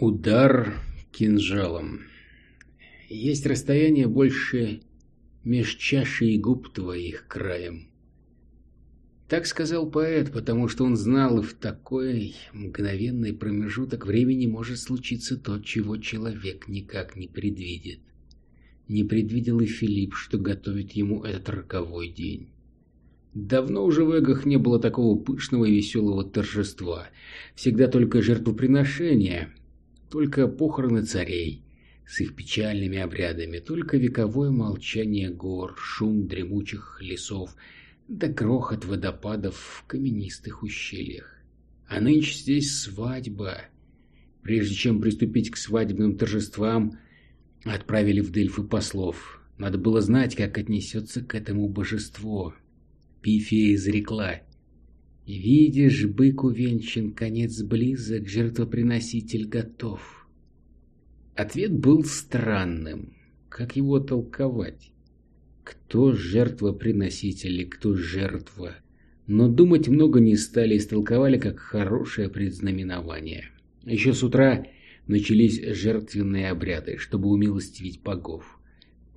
Удар кинжалом. Есть расстояние больше меж чашей губ твоих краем. Так сказал поэт, потому что он знал, и в такой мгновенный промежуток времени может случиться то, чего человек никак не предвидит. Не предвидел и Филипп, что готовит ему этот роковой день. Давно уже в эгах не было такого пышного и веселого торжества. Всегда только жертвоприношения, только похороны царей с их печальными обрядами, только вековое молчание гор, шум дремучих лесов, да грохот водопадов в каменистых ущельях. А нынче здесь свадьба. Прежде чем приступить к свадебным торжествам, отправили в Дельфы послов. Надо было знать, как отнесется к этому божество. Пифия изрекла. «Видишь, бык увенчан, конец близок, жертвоприноситель готов». Ответ был странным. Как его толковать? Кто жертвоприноситель и кто жертва? Но думать много не стали, истолковали как хорошее предзнаменование. Еще с утра начались жертвенные обряды, чтобы умилостивить богов.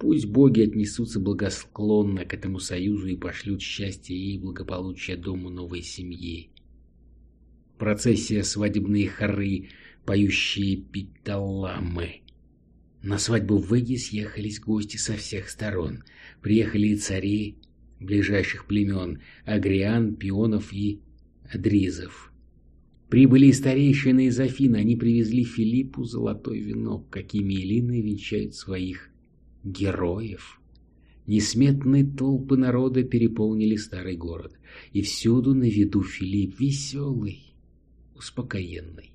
Пусть боги отнесутся благосклонно к этому союзу и пошлют счастье и благополучие дому новой семьи. Процессия свадебные хоры, поющие питаламы. На свадьбу в Эге съехались гости со всех сторон. Приехали и цари ближайших племен, агриан, пионов и адризов. Прибыли и старейшины из Афины, они привезли Филиппу золотой венок, какими Элины венчают своих героев. Несметные толпы народа переполнили старый город, и всюду на виду Филипп веселый, успокоенный.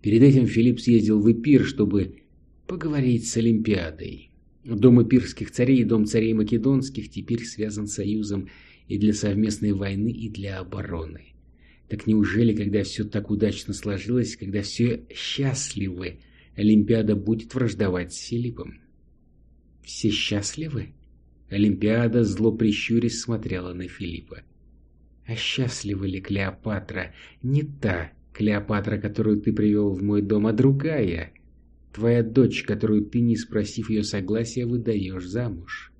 Перед этим Филипп съездил в Эпир, чтобы поговорить с Олимпиадой. Дом эпирских царей и дом царей македонских теперь связан союзом и для совместной войны, и для обороны. Так неужели, когда все так удачно сложилось, когда все счастливы, Олимпиада будет враждовать с Филиппом? Все счастливы? Олимпиада, зло прищурясь, смотрела на Филиппа. А счастлива ли Клеопатра? Не та Клеопатра, которую ты привел в мой дом, а другая. Твоя дочь, которую ты, не спросив ее согласия, выдаешь замуж.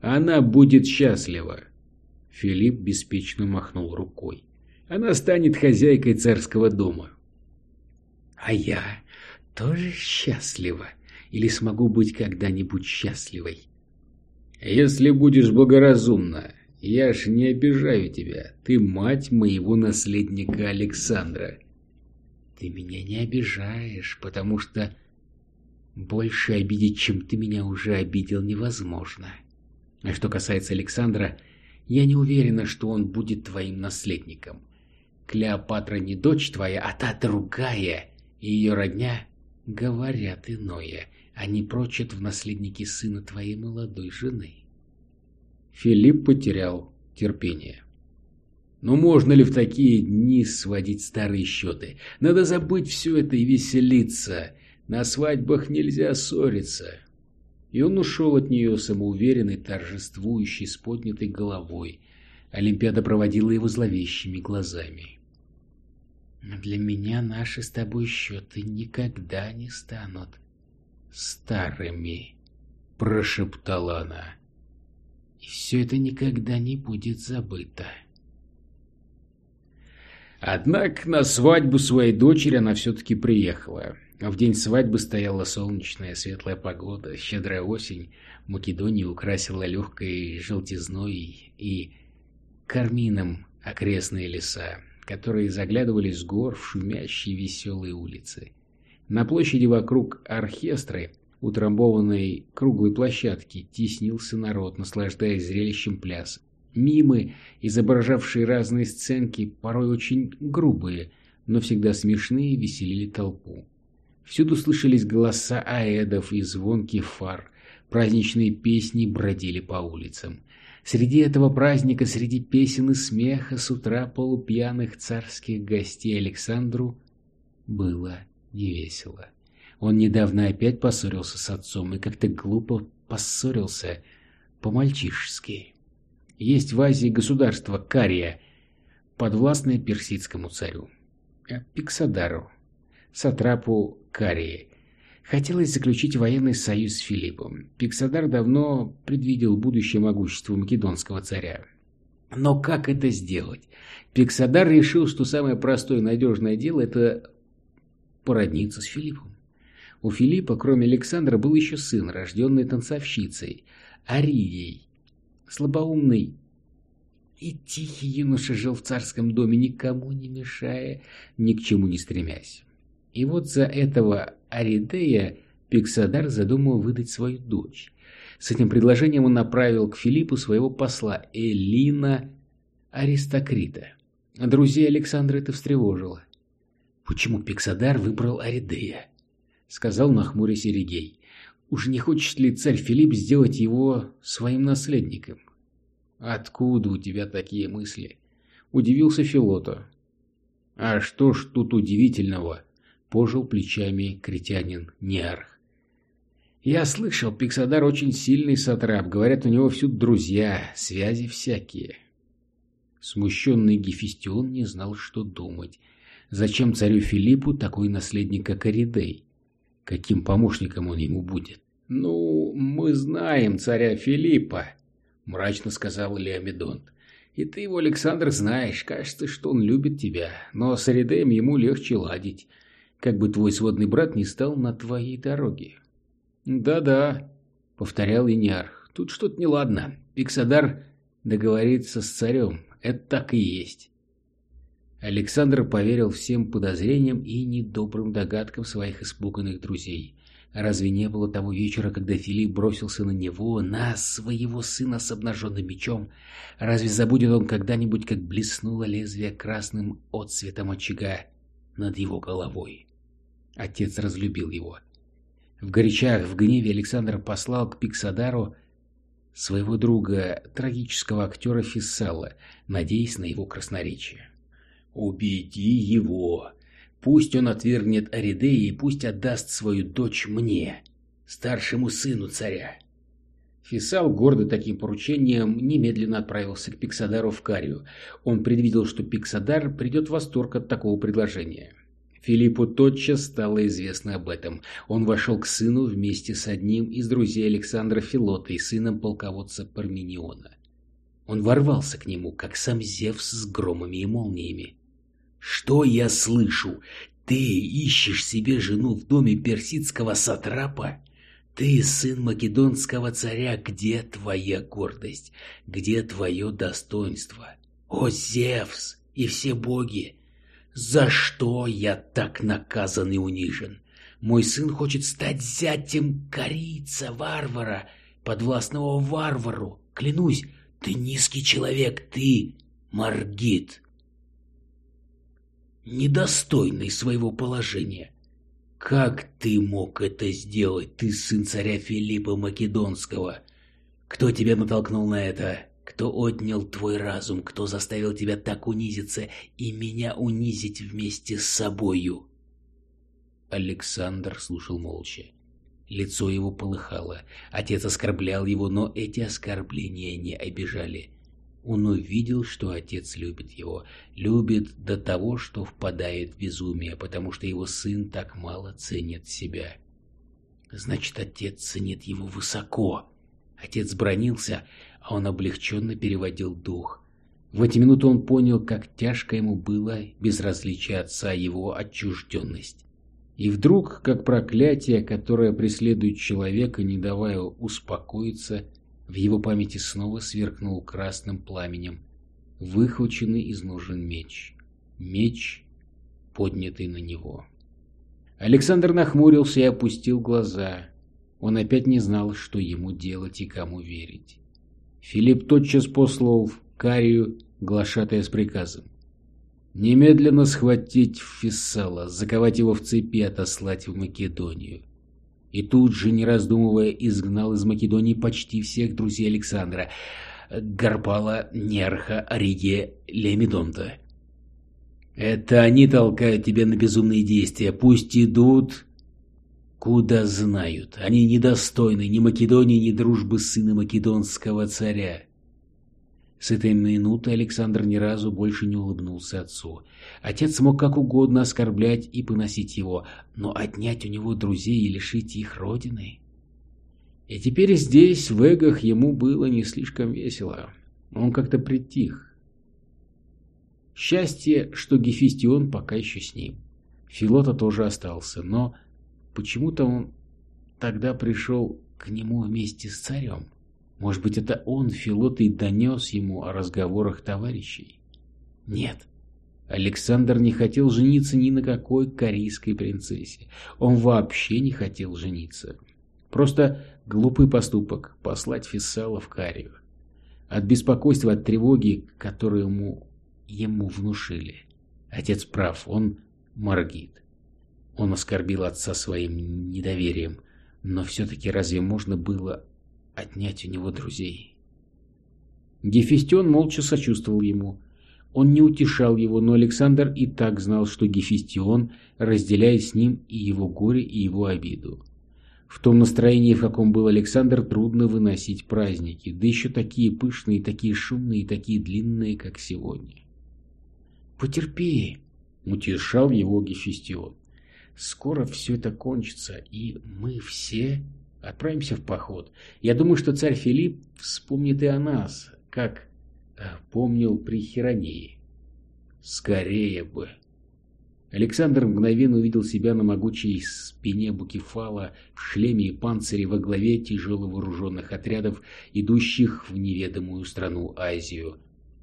Она будет счастлива. Филипп беспечно махнул рукой. Она станет хозяйкой царского дома. А я тоже счастлива или смогу быть когда-нибудь счастливой. Если будешь благоразумна, я ж не обижаю тебя. Ты мать моего наследника Александра. Ты меня не обижаешь, потому что больше обидеть, чем ты меня уже обидел, невозможно. А что касается Александра, я не уверена, что он будет твоим наследником. Клеопатра не дочь твоя, а та другая, и ее родня говорят иное. Они прочат в наследники сына твоей молодой жены. Филипп потерял терпение. Но можно ли в такие дни сводить старые счеты? Надо забыть все это и веселиться. На свадьбах нельзя ссориться. И он ушел от нее самоуверенный, торжествующий, с поднятой головой. Олимпиада проводила его зловещими глазами. «Для меня наши с тобой счеты никогда не станут старыми», — прошептала она. «И все это никогда не будет забыто». Однако на свадьбу своей дочери она все-таки приехала. В день свадьбы стояла солнечная светлая погода, щедрая осень Македонии украсила легкой желтизной и кармином окрестные леса, которые заглядывали с гор в шумящие веселые улицы. На площади вокруг оркестры, утрамбованной круглой площадки, теснился народ, наслаждаясь зрелищем пляса. Мимы, изображавшие разные сценки, порой очень грубые, но всегда смешные, веселили толпу. Всюду слышались голоса аэдов и звонкий фар, праздничные песни бродили по улицам. Среди этого праздника, среди песен и смеха с утра полупьяных царских гостей Александру было невесело. Он недавно опять поссорился с отцом и как-то глупо поссорился по-мальчишески. Есть в Азии государство Кария, подвластное персидскому царю, Пиксадару, сатрапу Карии. Хотелось заключить военный союз с Филиппом. Пиксадар давно предвидел будущее могущество македонского царя. Но как это сделать? Пиксадар решил, что самое простое и надежное дело – это породниться с Филиппом. У Филиппа, кроме Александра, был еще сын, рожденный танцовщицей, Арией, слабоумный и тихий юноша жил в царском доме, никому не мешая, ни к чему не стремясь. И вот за этого Аридея Пиксадар задумал выдать свою дочь. С этим предложением он направил к Филиппу своего посла Элина Аристокрита. Друзей Александра это встревожило. «Почему Пиксадар выбрал Аридея?» — сказал нахмурясь Иригей. «Уж не хочет ли царь Филипп сделать его своим наследником?» «Откуда у тебя такие мысли?» — удивился Филото. «А что ж тут удивительного?» — пожил плечами критянин Неарх. «Я слышал, Пиксадар очень сильный сатрап. Говорят, у него всюду друзья, связи всякие». Смущенный Гефестион не знал, что думать. Зачем царю Филиппу такой наследник, как Аридей? Каким помощником он ему будет? «Ну, мы знаем царя Филиппа», — мрачно сказал Леомедонт. «И ты его, Александр, знаешь. Кажется, что он любит тебя, но с Аридеем ему легче ладить, как бы твой сводный брат не стал на твоей дороге». «Да-да», — повторял Иниарх, — «тут что-то неладно. Пиксадар договорится с царем. Это так и есть». Александр поверил всем подозрениям и недобрым догадкам своих испуганных друзей. Разве не было того вечера, когда Филипп бросился на него, на своего сына с обнаженным мечом? Разве забудет он когда-нибудь, как блеснуло лезвие красным отцветом очага над его головой? Отец разлюбил его. В горячах, в гневе Александр послал к Пиксадару своего друга, трагического актера Фиссала, надеясь на его красноречие. «Убеди его!» Пусть он отвергнет Аридея и пусть отдаст свою дочь мне, старшему сыну царя. Фисал, гордый таким поручением, немедленно отправился к Пиксадару в Карию. Он предвидел, что Пиксадар придет в восторг от такого предложения. Филиппу тотчас стало известно об этом. Он вошел к сыну вместе с одним из друзей Александра Филота и сыном полководца Пармениона. Он ворвался к нему, как сам Зевс с громами и молниями. Что я слышу? Ты ищешь себе жену в доме персидского сатрапа? Ты сын македонского царя, где твоя гордость? Где твое достоинство? О, Зевс и все боги! За что я так наказан и унижен? Мой сын хочет стать зятем корица, варвара, подвластного варвару. Клянусь, ты низкий человек, ты Маргит недостойный своего положения. Как ты мог это сделать, ты сын царя Филиппа Македонского? Кто тебя натолкнул на это? Кто отнял твой разум? Кто заставил тебя так унизиться и меня унизить вместе с собою? Александр слушал молча. Лицо его полыхало. Отец оскорблял его, но эти оскорбления не обижали. Он увидел, что отец любит его, любит до того, что впадает в безумие, потому что его сын так мало ценит себя. Значит, отец ценит его высоко. Отец бронился, а он облегченно переводил дух. В эти минуты он понял, как тяжко ему было безразличие отца его отчужденность. И вдруг, как проклятие, которое преследует человека, не давая успокоиться, в его памяти снова сверкнул красным пламенем выхваченный из ножен меч. Меч, поднятый на него. Александр нахмурился и опустил глаза. Он опять не знал, что ему делать и кому верить. Филипп тотчас послал в Карию глашатая с приказом. Немедленно схватить Фессала, заковать его в цепи и отослать в Македонию и тут же, не раздумывая, изгнал из Македонии почти всех друзей Александра – Гарпала, Нерха, Ориге, Лемидонта. Это они толкают тебя на безумные действия. Пусть идут, куда знают. Они недостойны ни Македонии, ни дружбы сына македонского царя. С этой минуты Александр ни разу больше не улыбнулся отцу. Отец мог как угодно оскорблять и поносить его, но отнять у него друзей и лишить их родины... И теперь здесь, в Эгах, ему было не слишком весело. Он как-то притих. Счастье, что Гефестион пока еще с ним. Филота тоже остался, но почему-то он тогда пришел к нему вместе с царем. Может быть, это он, Филот, и донес ему о разговорах товарищей? Нет. Александр не хотел жениться ни на какой корейской принцессе. Он вообще не хотел жениться. Просто глупый поступок – послать Фессала в Карию. От беспокойства, от тревоги, которую ему, ему внушили. Отец прав, он моргит. Он оскорбил отца своим недоверием, но все-таки разве можно было отнять у него друзей. Гефестион молча сочувствовал ему. Он не утешал его, но Александр и так знал, что Гефестион разделяет с ним и его горе, и его обиду. В том настроении, в каком был Александр, трудно выносить праздники, да еще такие пышные, такие шумные такие длинные, как сегодня. «Потерпи», — утешал его Гефестион. «Скоро все это кончится, и мы все Отправимся в поход. Я думаю, что царь Филипп вспомнит и о нас, как э, помнил при Хиронее. Скорее бы. Александр мгновенно увидел себя на могучей спине Букефала в шлеме и панцире во главе тяжело вооруженных отрядов, идущих в неведомую страну Азию.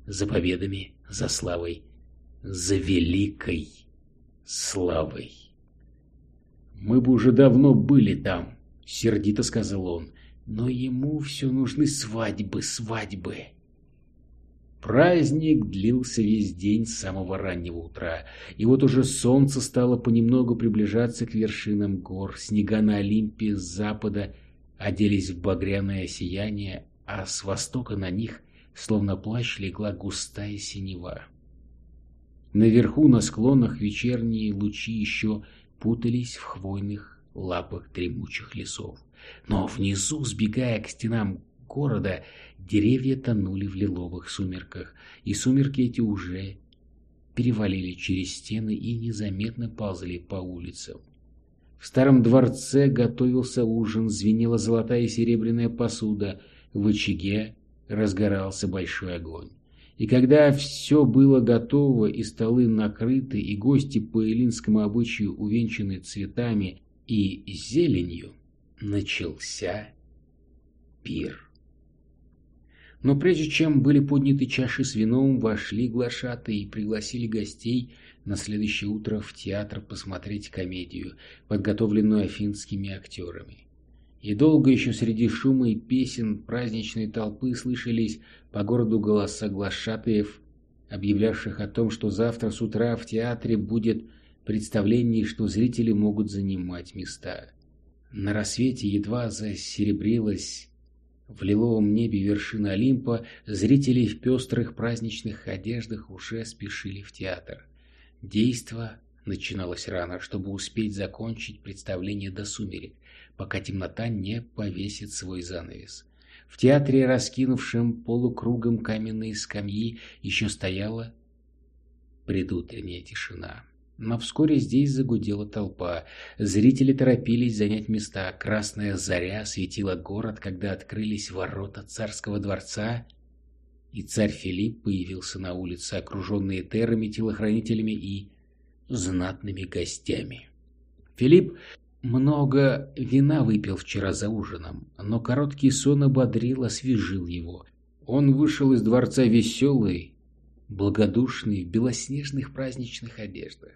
За победами, за славой, за великой славой. Мы бы уже давно были там, — сердито сказал он. «Но ему все нужны свадьбы, свадьбы». Праздник длился весь день с самого раннего утра, и вот уже солнце стало понемногу приближаться к вершинам гор, снега на Олимпе с запада оделись в багряное сияние, а с востока на них, словно плащ, легла густая синева. Наверху на склонах вечерние лучи еще путались в хвойных лапах дремучих лесов. Но внизу, сбегая к стенам города, деревья тонули в лиловых сумерках, и сумерки эти уже перевалили через стены и незаметно ползли по улицам. В старом дворце готовился ужин, звенела золотая и серебряная посуда, в очаге разгорался большой огонь. И когда все было готово, и столы накрыты, и гости по эллинскому обычаю увенчаны цветами и зеленью начался пир. Но прежде чем были подняты чаши с вином, вошли глашатые и пригласили гостей на следующее утро в театр посмотреть комедию, подготовленную афинскими актерами. И долго еще среди шума и песен праздничной толпы слышались по городу голоса глашатаев, объявлявших о том, что завтра с утра в театре будет представлении, что зрители могут занимать места. На рассвете едва засеребрилась в лиловом небе вершина Олимпа, зрители в пестрых праздничных одеждах уже спешили в театр. Действо начиналось рано, чтобы успеть закончить представление до сумерек, пока темнота не повесит свой занавес. В театре, раскинувшем полукругом каменные скамьи, еще стояла предутренняя тишина. Но вскоре здесь загудела толпа. Зрители торопились занять места. Красная заря светила город, когда открылись ворота царского дворца, и царь Филипп появился на улице, окруженный терами, телохранителями и знатными гостями. Филипп много вина выпил вчера за ужином, но короткий сон ободрил, освежил его. Он вышел из дворца веселый, благодушный, в белоснежных праздничных одеждах.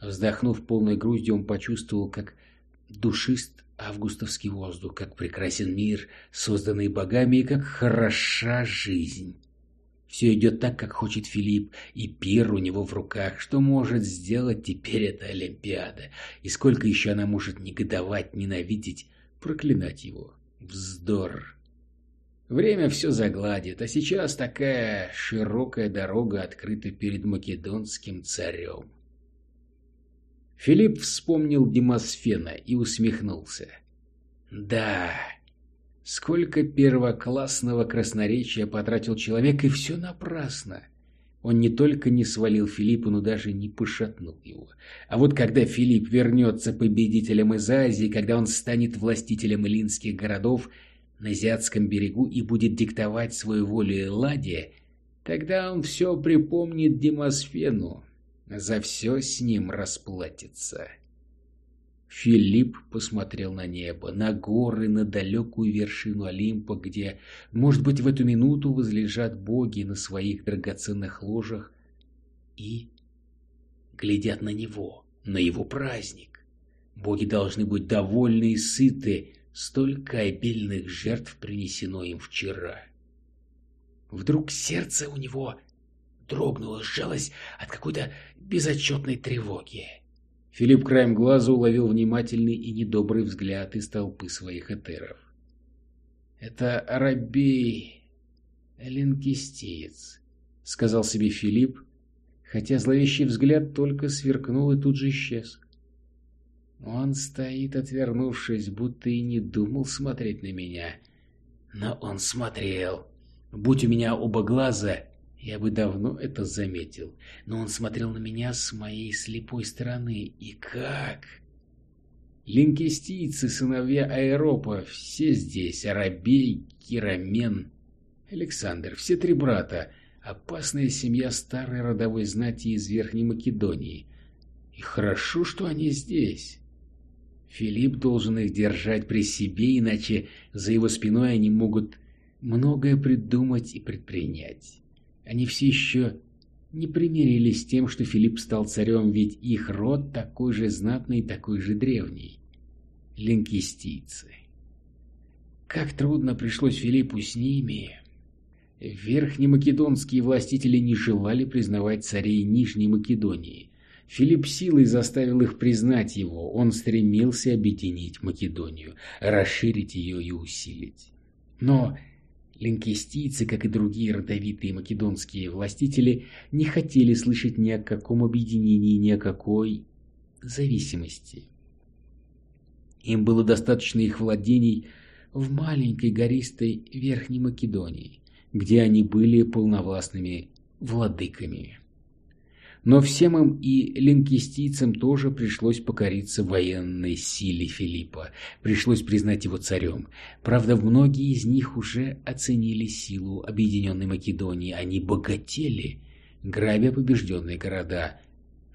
Вздохнув полной грудью, он почувствовал, как душист августовский воздух, как прекрасен мир, созданный богами, и как хороша жизнь. Все идет так, как хочет Филипп, и пир у него в руках. Что может сделать теперь эта Олимпиада? И сколько еще она может негодовать, ненавидеть, проклинать его? Вздор. Время все загладит, а сейчас такая широкая дорога открыта перед македонским царем. Филипп вспомнил Демосфена и усмехнулся. «Да, Сколько первоклассного красноречия потратил человек, и все напрасно. Он не только не свалил Филиппа, но даже не пошатнул его. А вот когда Филипп вернется победителем из Азии, когда он станет властителем илинских городов на Азиатском берегу и будет диктовать свою волю Элладе, тогда он все припомнит Демосфену, за все с ним расплатится. Филипп посмотрел на небо, на горы, на далекую вершину Олимпа, где, может быть, в эту минуту возлежат боги на своих драгоценных ложах и глядят на него, на его праздник. Боги должны быть довольны и сыты, столько обильных жертв принесено им вчера. Вдруг сердце у него дрогнуло, сжалось от какой-то безотчетной тревоги. Филипп краем глаза уловил внимательный и недобрый взгляд из толпы своих этеров. «Это Арабей Линкистеец», — сказал себе Филипп, хотя зловещий взгляд только сверкнул и тут же исчез. Он стоит, отвернувшись, будто и не думал смотреть на меня. Но он смотрел. Будь у меня оба глаза, я бы давно это заметил, но он смотрел на меня с моей слепой стороны. И как? Линкестийцы, сыновья Аэропа, все здесь, Арабей, Кирамен, Александр, все три брата, опасная семья старой родовой знати из Верхней Македонии. И хорошо, что они здесь. Филипп должен их держать при себе, иначе за его спиной они могут многое придумать и предпринять. Они все еще не примирились с тем, что Филипп стал царем, ведь их род такой же знатный, такой же древний. Линкистийцы. Как трудно пришлось Филиппу с ними. Верхнемакедонские властители не желали признавать царей Нижней Македонии. Филипп силой заставил их признать его. Он стремился объединить Македонию, расширить ее и усилить. Но Линкестийцы, как и другие родовитые македонские властители, не хотели слышать ни о каком объединении, ни о какой зависимости. Им было достаточно их владений в маленькой гористой Верхней Македонии, где они были полновластными владыками. Но всем им и линкистийцам тоже пришлось покориться военной силе Филиппа, пришлось признать его царем. Правда, многие из них уже оценили силу объединенной Македонии, они богатели, грабя побежденные города.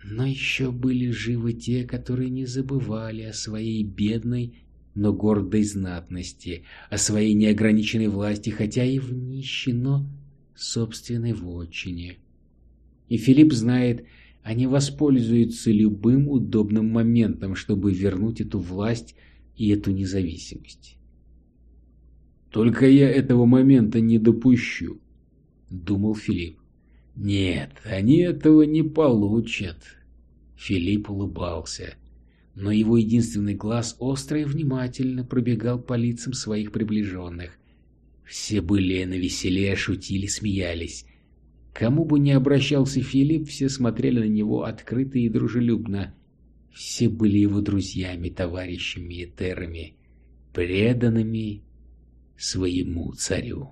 Но еще были живы те, которые не забывали о своей бедной, но гордой знатности, о своей неограниченной власти, хотя и в нищей, но собственной вотчине. И Филипп знает, они воспользуются любым удобным моментом, чтобы вернуть эту власть и эту независимость. «Только я этого момента не допущу», — думал Филипп. «Нет, они этого не получат». Филипп улыбался, но его единственный глаз остро и внимательно пробегал по лицам своих приближенных. Все были навеселее, шутили, смеялись. Кому бы ни обращался Филипп, все смотрели на него открыто и дружелюбно. Все были его друзьями, товарищами и терами, преданными своему царю.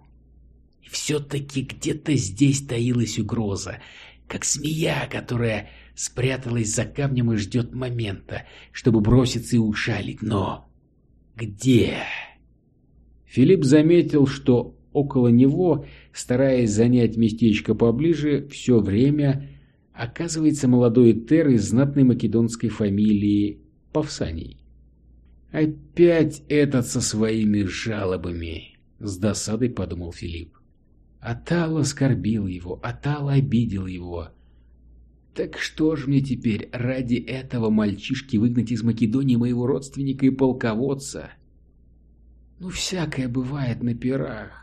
И все-таки где-то здесь таилась угроза, как змея, которая спряталась за камнем и ждет момента, чтобы броситься и ушалить. Но где? Филипп заметил, что около него, стараясь занять местечко поближе, все время оказывается молодой Тер из знатной македонской фамилии Павсаний. «Опять этот со своими жалобами!» — с досадой подумал Филипп. Атал оскорбил его, Атал обидел его. Так что ж мне теперь ради этого мальчишки выгнать из Македонии моего родственника и полководца? Ну, всякое бывает на пирах.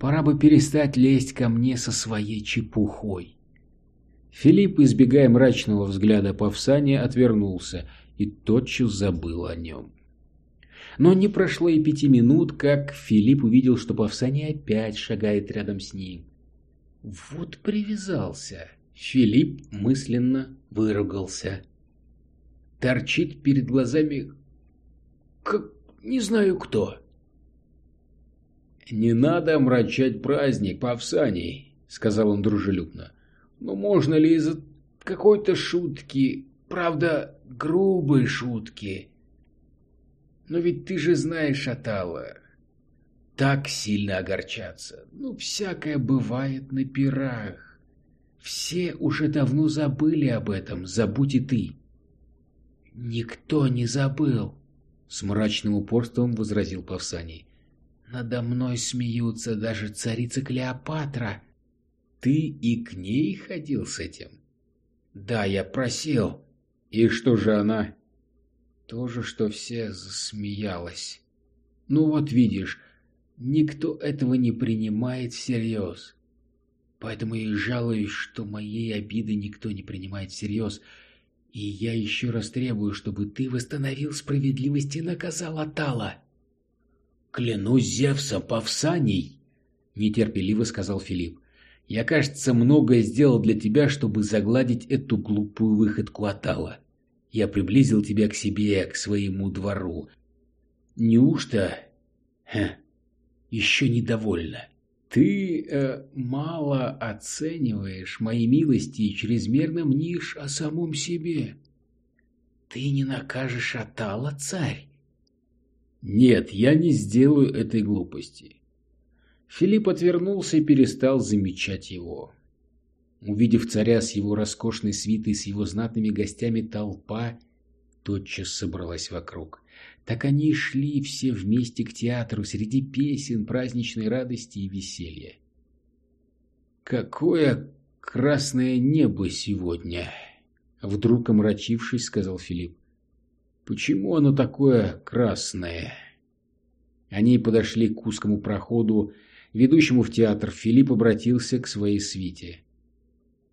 Пора бы перестать лезть ко мне со своей чепухой. Филипп, избегая мрачного взгляда Павсания, отвернулся и тотчас забыл о нем. Но не прошло и пяти минут, как Филипп увидел, что Павсаний опять шагает рядом с ним. Вот привязался. Филипп мысленно выругался. Торчит перед глазами... как... не знаю кто. «Не надо омрачать праздник, Павсаний», — сказал он дружелюбно. «Но можно ли из-за какой-то шутки, правда, грубой шутки? Но ведь ты же знаешь Атала. Так сильно огорчаться. Ну, всякое бывает на пирах. Все уже давно забыли об этом, забудь и ты». «Никто не забыл», — с мрачным упорством возразил Павсаний. Надо мной смеются даже царица Клеопатра. Ты и к ней ходил с этим? Да, я просил. И что же она? То же, что все засмеялась. Ну вот видишь, никто этого не принимает всерьез. Поэтому я и жалуюсь, что моей обиды никто не принимает всерьез. И я еще раз требую, чтобы ты восстановил справедливость и наказал Атала. «Клянусь Зевсом, Павсаний!» — нетерпеливо сказал Филипп. «Я, кажется, многое сделал для тебя, чтобы загладить эту глупую выходку Атала. Я приблизил тебя к себе, к своему двору. Неужто... Ха, еще недовольна? Ты э, мало оцениваешь мои милости и чрезмерно мнишь о самом себе. Ты не накажешь Атала, царь?» Нет, я не сделаю этой глупости. Филипп отвернулся и перестал замечать его. Увидев царя с его роскошной свитой, с его знатными гостями, толпа тотчас собралась вокруг. Так они и шли все вместе к театру среди песен, праздничной радости и веселья. «Какое красное небо сегодня!» Вдруг омрачившись, сказал Филипп. Почему оно такое красное? Они подошли к узкому проходу, ведущему в театр. Филипп обратился к своей свите.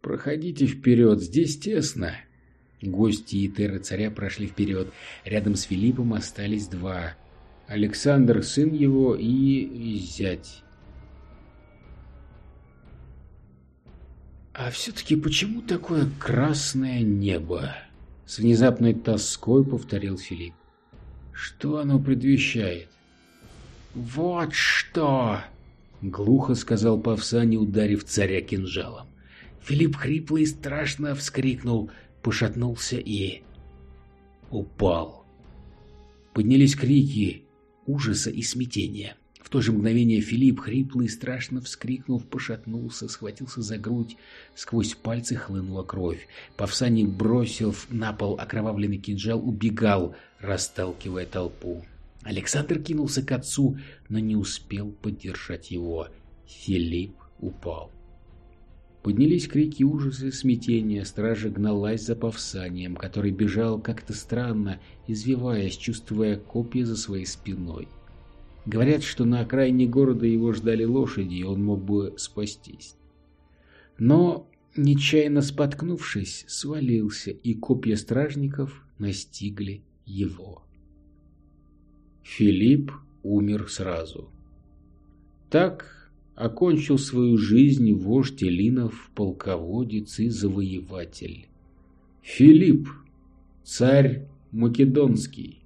«Проходите вперед, здесь тесно». Гости и терры царя прошли вперед. Рядом с Филиппом остались два. Александр, сын его, и зять. «А все-таки почему такое красное небо?» С внезапной тоской повторил Филипп. Что оно предвещает? Вот что! Глухо сказал Павсани, ударив царя кинжалом. Филипп хрипло и страшно вскрикнул, пошатнулся и... упал. Поднялись крики ужаса и смятения. В то же мгновение Филипп, хрипло и страшно вскрикнув, пошатнулся, схватился за грудь, сквозь пальцы хлынула кровь. Павсаник, бросив на пол окровавленный кинжал, убегал, расталкивая толпу. Александр кинулся к отцу, но не успел поддержать его. Филипп упал. Поднялись крики ужаса и смятения, стража гналась за Павсанием, который бежал как-то странно, извиваясь, чувствуя копья за своей спиной. Говорят, что на окраине города его ждали лошади, и он мог бы спастись. Но, нечаянно споткнувшись, свалился, и копья стражников настигли его. Филипп умер сразу. Так окончил свою жизнь вождь Элинов, полководец и завоеватель. Филипп, царь Македонский.